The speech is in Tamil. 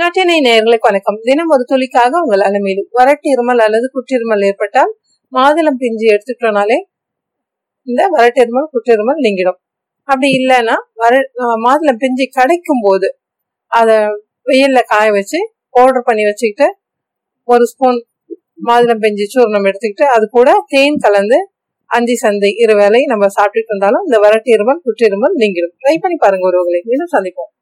நட்டினை நேர்களுக்கு வணக்கம் தினம் ஒரு துளிக்காக உங்கள் அலமையிலும் வறட்டு இருமல் அல்லது குற்றிருமல் ஏற்பட்டால் மாதுளம் பிஞ்சு எடுத்துக்கிட்டோனாலே இந்த வறட்டு இருமல் குற்றிருமல் நீங்கிடும். அப்படி இல்லைன்னா வர மாதுளம் பிஞ்சு கிடைக்கும் போது அதை வெயில்ல காய வச்சு பவுடர் பண்ணி வச்சுக்கிட்டு ஒரு ஸ்பூன் மாதுளம் பிஞ்சு சூர்ணம் எடுத்துக்கிட்டு அது கூட தேன் கலந்து அஞ்சு சந்தை இரு வேலை நம்ம சாப்பிட்டுட்டு இருந்தாலும் இந்த வறட்டு இருமல் குற்றிருமல் நீங்கிடும். ட்ரை பண்ணி பாருங்க ஒருவர்களை மீண்டும் சந்திப்போம்.